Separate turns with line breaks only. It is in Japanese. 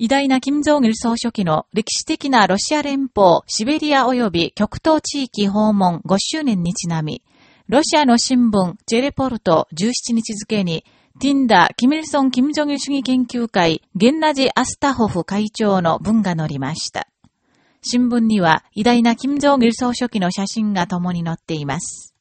偉大な金正義総書記の歴史的なロシア連邦シベリア及び極東地域訪問5周年にちなみ、ロシアの新聞ジェレポルト17日付に、ティンダ・キミルソン・キム・ジョギ主義研究会ゲンナジ・アスタホフ会長の文が載りました。新聞には偉大な金正義総書記の写真が共に載っています。